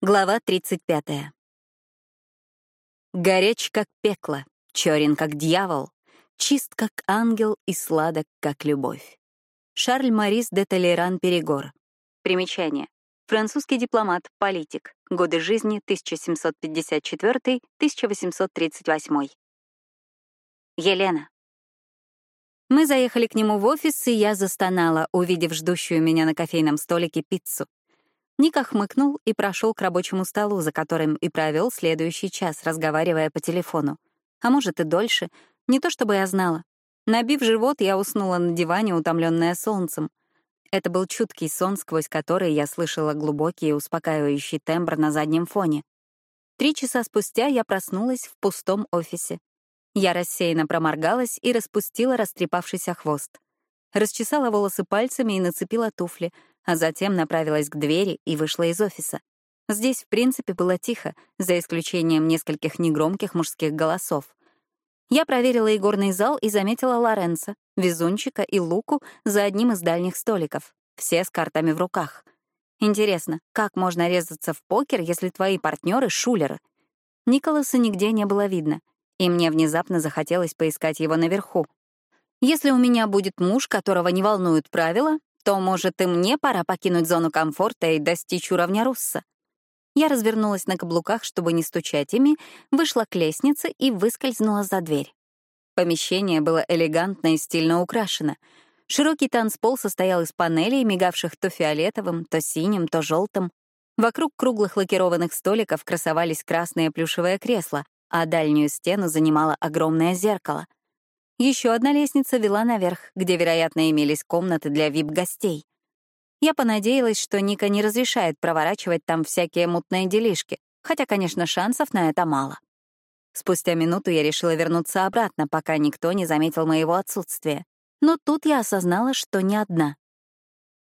Глава 35. Горяч, как пекло, черен, как дьявол, чист, как ангел и сладок, как любовь. Шарль Марис де Толеран Перегор. Примечание. Французский дипломат, политик. Годы жизни 1754-1838. Елена. Мы заехали к нему в офис, и я застонала, увидев ждущую меня на кофейном столике пиццу. Ника хмыкнул и прошел к рабочему столу, за которым и провел следующий час, разговаривая по телефону. А может, и дольше. Не то чтобы я знала. Набив живот, я уснула на диване, утомленная солнцем. Это был чуткий сон, сквозь который я слышала глубокий и успокаивающий тембр на заднем фоне. Три часа спустя я проснулась в пустом офисе. Я рассеянно проморгалась и распустила растрепавшийся хвост. Расчесала волосы пальцами и нацепила туфли — а затем направилась к двери и вышла из офиса. Здесь, в принципе, было тихо, за исключением нескольких негромких мужских голосов. Я проверила игорный зал и заметила Лоренца, Везунчика и Луку за одним из дальних столиков, все с картами в руках. Интересно, как можно резаться в покер, если твои партнеры — шулеры? Николаса нигде не было видно, и мне внезапно захотелось поискать его наверху. Если у меня будет муж, которого не волнуют правила, то, может, и мне пора покинуть зону комфорта и достичь уровня Русса. Я развернулась на каблуках, чтобы не стучать ими, вышла к лестнице и выскользнула за дверь. Помещение было элегантно и стильно украшено. Широкий танцпол состоял из панелей, мигавших то фиолетовым, то синим, то желтым. Вокруг круглых лакированных столиков красовались красные плюшевые кресла, а дальнюю стену занимало огромное зеркало — еще одна лестница вела наверх, где, вероятно, имелись комнаты для вип-гостей. Я понадеялась, что Ника не разрешает проворачивать там всякие мутные делишки, хотя, конечно, шансов на это мало. Спустя минуту я решила вернуться обратно, пока никто не заметил моего отсутствия. Но тут я осознала, что не одна.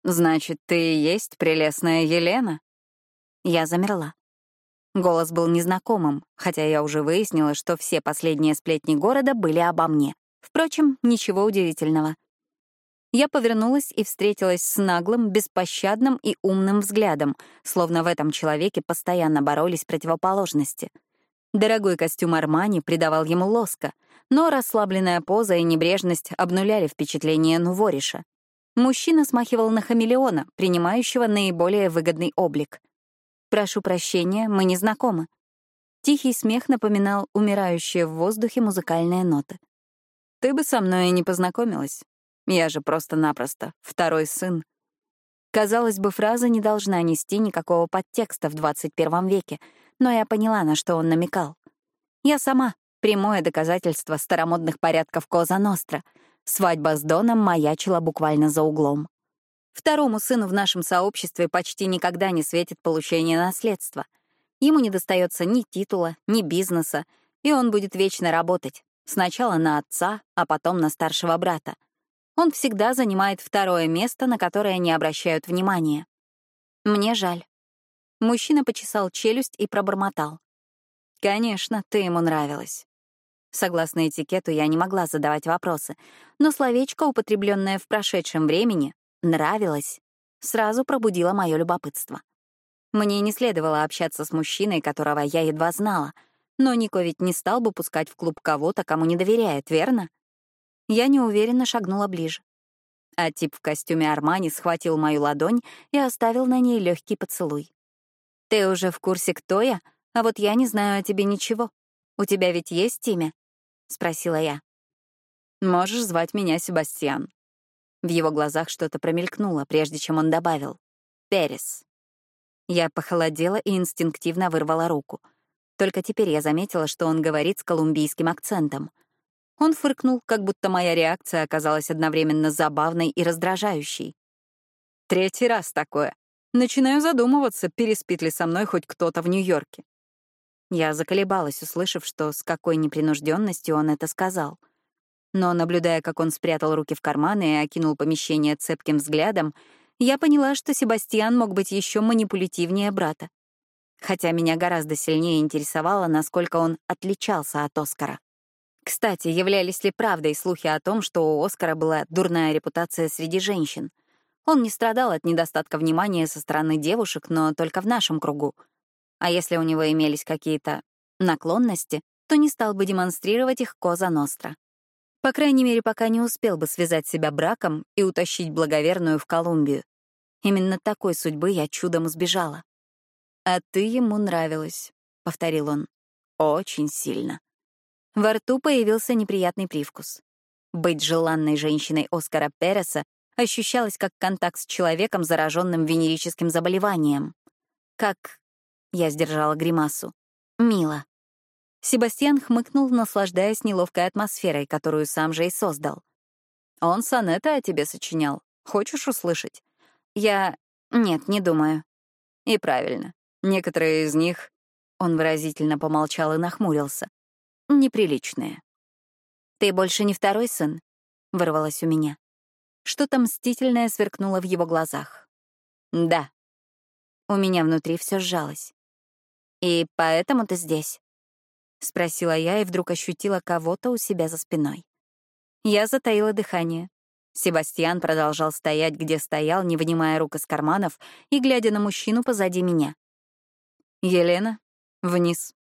«Значит, ты и есть прелестная Елена?» Я замерла. Голос был незнакомым, хотя я уже выяснила, что все последние сплетни города были обо мне. Впрочем, ничего удивительного. Я повернулась и встретилась с наглым, беспощадным и умным взглядом, словно в этом человеке постоянно боролись противоположности. Дорогой костюм Армани придавал ему лоска, но расслабленная поза и небрежность обнуляли впечатление Нувориша. Мужчина смахивал на хамелеона, принимающего наиболее выгодный облик. «Прошу прощения, мы не знакомы». Тихий смех напоминал умирающие в воздухе музыкальные ноты. Ты бы со мной и не познакомилась. Я же просто-напросто второй сын. Казалось бы, фраза не должна нести никакого подтекста в 21 веке, но я поняла, на что он намекал. Я сама — прямое доказательство старомодных порядков Коза Ностра. Свадьба с Доном маячила буквально за углом. Второму сыну в нашем сообществе почти никогда не светит получение наследства. Ему не достается ни титула, ни бизнеса, и он будет вечно работать, Сначала на отца, а потом на старшего брата. Он всегда занимает второе место, на которое не обращают внимания. Мне жаль. Мужчина почесал челюсть и пробормотал. «Конечно, ты ему нравилась». Согласно этикету, я не могла задавать вопросы, но словечко, употребленное в прошедшем времени, «нравилось», сразу пробудило мое любопытство. Мне не следовало общаться с мужчиной, которого я едва знала — но Нико ведь не стал бы пускать в клуб кого-то, кому не доверяет, верно? Я неуверенно шагнула ближе. А тип в костюме Армани схватил мою ладонь и оставил на ней легкий поцелуй. «Ты уже в курсе, кто я? А вот я не знаю о тебе ничего. У тебя ведь есть имя?» — спросила я. «Можешь звать меня Себастьян». В его глазах что-то промелькнуло, прежде чем он добавил. «Перес». Я похолодела и инстинктивно вырвала руку — только теперь я заметила, что он говорит с колумбийским акцентом. Он фыркнул, как будто моя реакция оказалась одновременно забавной и раздражающей. Третий раз такое. Начинаю задумываться, переспит ли со мной хоть кто-то в Нью-Йорке. Я заколебалась, услышав, что с какой непринужденностью он это сказал. Но, наблюдая, как он спрятал руки в карманы и окинул помещение цепким взглядом, я поняла, что Себастьян мог быть еще манипулятивнее брата хотя меня гораздо сильнее интересовало, насколько он отличался от Оскара. Кстати, являлись ли правдой слухи о том, что у Оскара была дурная репутация среди женщин? Он не страдал от недостатка внимания со стороны девушек, но только в нашем кругу. А если у него имелись какие-то наклонности, то не стал бы демонстрировать их Коза Ностра. По крайней мере, пока не успел бы связать себя браком и утащить благоверную в Колумбию. Именно такой судьбы я чудом избежала. «А ты ему нравилась», — повторил он. «Очень сильно». Во рту появился неприятный привкус. Быть желанной женщиной Оскара Переса ощущалось как контакт с человеком, зараженным венерическим заболеванием. Как... Я сдержала гримасу. Мило. Себастьян хмыкнул, наслаждаясь неловкой атмосферой, которую сам же и создал. «Он сонеты о тебе сочинял. Хочешь услышать?» «Я... Нет, не думаю». «И правильно. Некоторые из них...» Он выразительно помолчал и нахмурился. «Неприличные». «Ты больше не второй сын?» — вырвалось у меня. Что-то мстительное сверкнуло в его глазах. «Да». У меня внутри все сжалось. «И поэтому ты здесь?» — спросила я и вдруг ощутила кого-то у себя за спиной. Я затаила дыхание. Себастьян продолжал стоять, где стоял, не вынимая рук из карманов и глядя на мужчину позади меня. «Елена, вниз».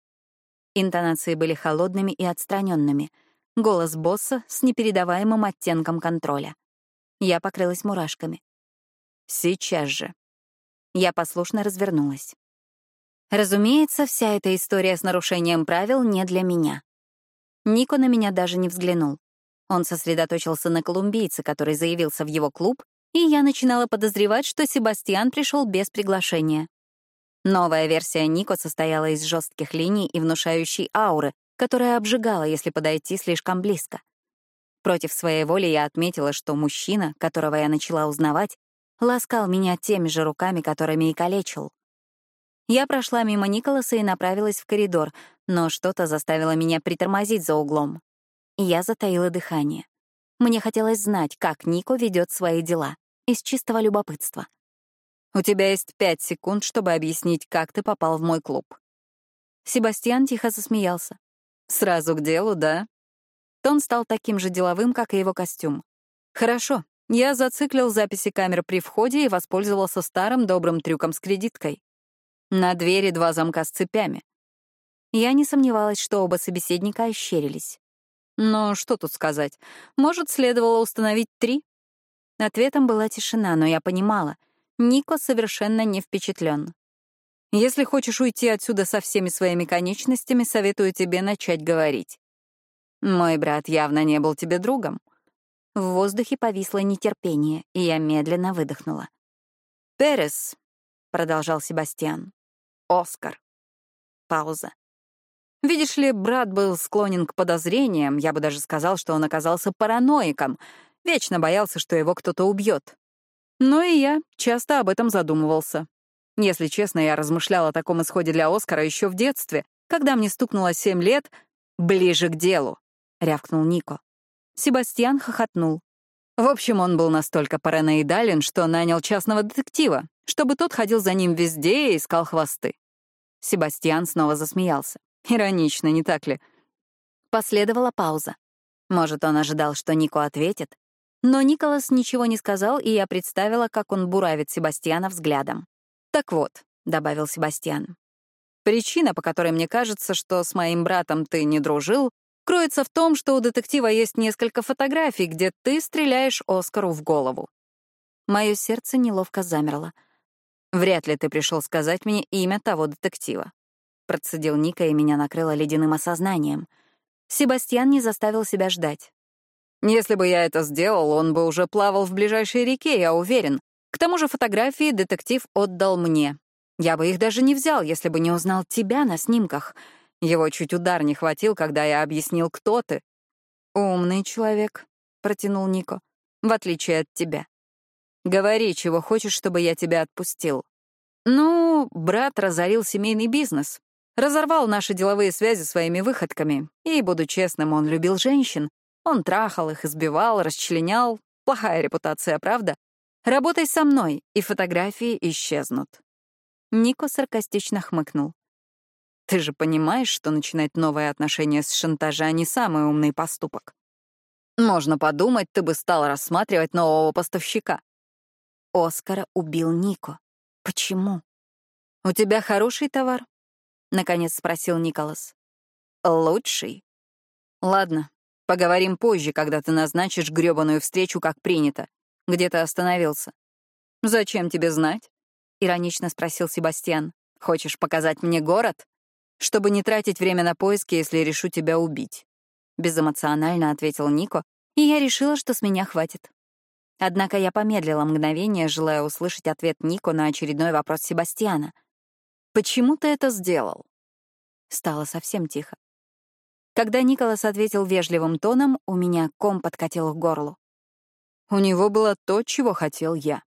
Интонации были холодными и отстраненными. Голос босса с непередаваемым оттенком контроля. Я покрылась мурашками. «Сейчас же». Я послушно развернулась. Разумеется, вся эта история с нарушением правил не для меня. Нико на меня даже не взглянул. Он сосредоточился на колумбийце, который заявился в его клуб, и я начинала подозревать, что Себастьян пришел без приглашения. Новая версия Нико состояла из жестких линий и внушающей ауры, которая обжигала, если подойти слишком близко. Против своей воли я отметила, что мужчина, которого я начала узнавать, ласкал меня теми же руками, которыми и калечил. Я прошла мимо Николаса и направилась в коридор, но что-то заставило меня притормозить за углом. Я затаила дыхание. Мне хотелось знать, как Нико ведет свои дела, из чистого любопытства. «У тебя есть пять секунд, чтобы объяснить, как ты попал в мой клуб». Себастьян тихо засмеялся. «Сразу к делу, да?» Тон стал таким же деловым, как и его костюм. «Хорошо. Я зациклил записи камер при входе и воспользовался старым добрым трюком с кредиткой. На двери два замка с цепями. Я не сомневалась, что оба собеседника ощерились. Но что тут сказать? Может, следовало установить три? Ответом была тишина, но я понимала. Нико совершенно не впечатлен. Если хочешь уйти отсюда со всеми своими конечностями, советую тебе начать говорить. Мой брат явно не был тебе другом. В воздухе повисло нетерпение, и я медленно выдохнула. «Перес», — продолжал Себастьян, — «Оскар». Пауза. Видишь ли, брат был склонен к подозрениям, я бы даже сказал, что он оказался параноиком, вечно боялся, что его кто-то убьет. Но и я часто об этом задумывался. Если честно, я размышлял о таком исходе для Оскара еще в детстве, когда мне стукнуло семь лет, ближе к делу. — рявкнул Нико. Себастьян хохотнул. В общем, он был настолько параноидален, что нанял частного детектива, чтобы тот ходил за ним везде и искал хвосты. Себастьян снова засмеялся. Иронично, не так ли? Последовала пауза. Может, он ожидал, что Нико ответит. Но Николас ничего не сказал, и я представила, как он буравит Себастьяна взглядом. «Так вот», — добавил Себастьян, — «причина, по которой мне кажется, что с моим братом ты не дружил, кроется в том, что у детектива есть несколько фотографий, где ты стреляешь Оскару в голову. Мое сердце неловко замерло. Вряд ли ты пришел сказать мне имя того детектива. Процедил Ника, и меня накрыло ледяным осознанием. Себастьян не заставил себя ждать. Если бы я это сделал, он бы уже плавал в ближайшей реке, я уверен. К тому же фотографии детектив отдал мне. Я бы их даже не взял, если бы не узнал тебя на снимках — его чуть удар не хватил, когда я объяснил, кто ты. «Умный человек», — протянул Нико, — «в отличие от тебя. Говори, чего хочешь, чтобы я тебя отпустил». Ну, брат разорил семейный бизнес, разорвал наши деловые связи своими выходками, и, буду честным, он любил женщин. Он трахал их, избивал, расчленял. Плохая репутация, правда? Работай со мной, и фотографии исчезнут. Нико саркастично хмыкнул. Ты же понимаешь, что начинать новые отношения с шантажа — не самый умный поступок. Можно подумать, ты бы стал рассматривать нового поставщика. Оскара убил Нико. Почему? У тебя хороший товар, наконец спросил Николас. Лучший. Ладно, поговорим позже, когда ты назначишь грёбаную встречу, как принято. Где ты остановился? Зачем тебе знать? Иронично спросил Себастьян. Хочешь показать мне город? Чтобы не тратить время на поиски, если решу тебя убить. Безэмоционально ответил Нико, и я решила, что с меня хватит. Однако я помедлила мгновение, желая услышать ответ Нико на очередной вопрос Себастьяна. «Почему ты это сделал?» Стало совсем тихо. Когда Николас ответил вежливым тоном, у меня ком подкатил к горлу. У него было то, чего хотел я.